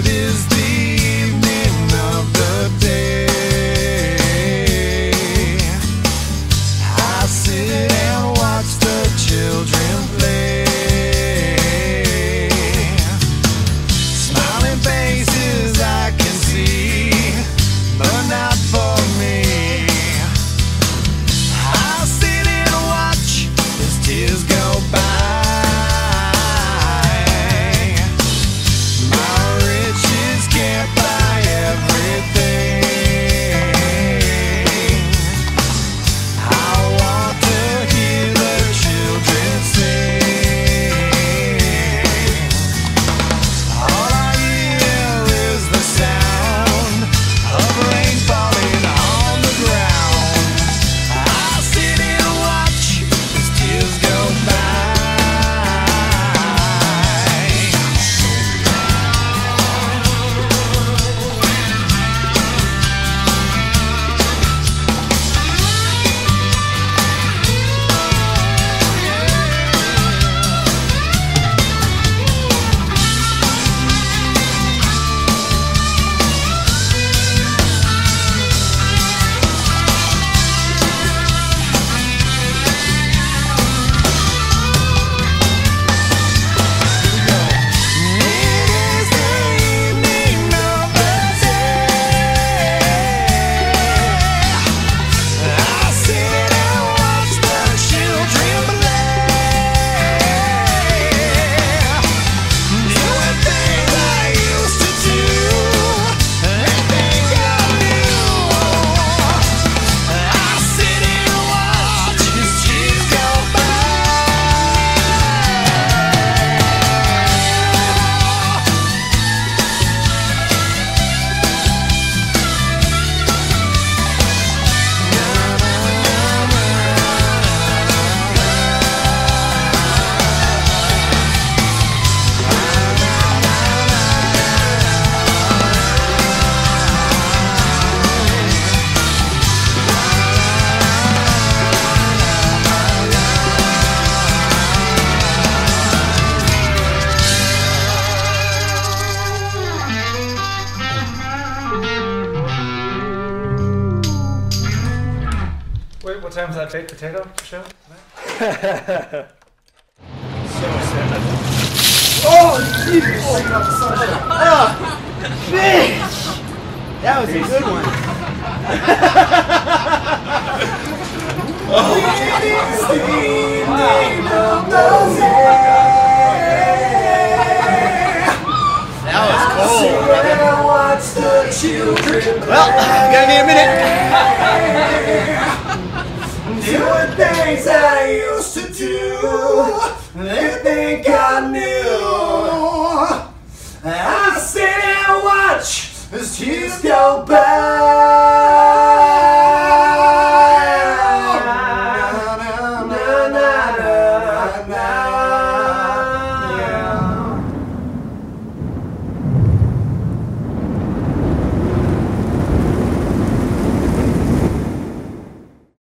It is what time is that baked potato show? Oh, fish! That was a good one. That was cold. Well, gonna need a minute. Doing things I used to do. They think I knew. I sit and watch as tears go by.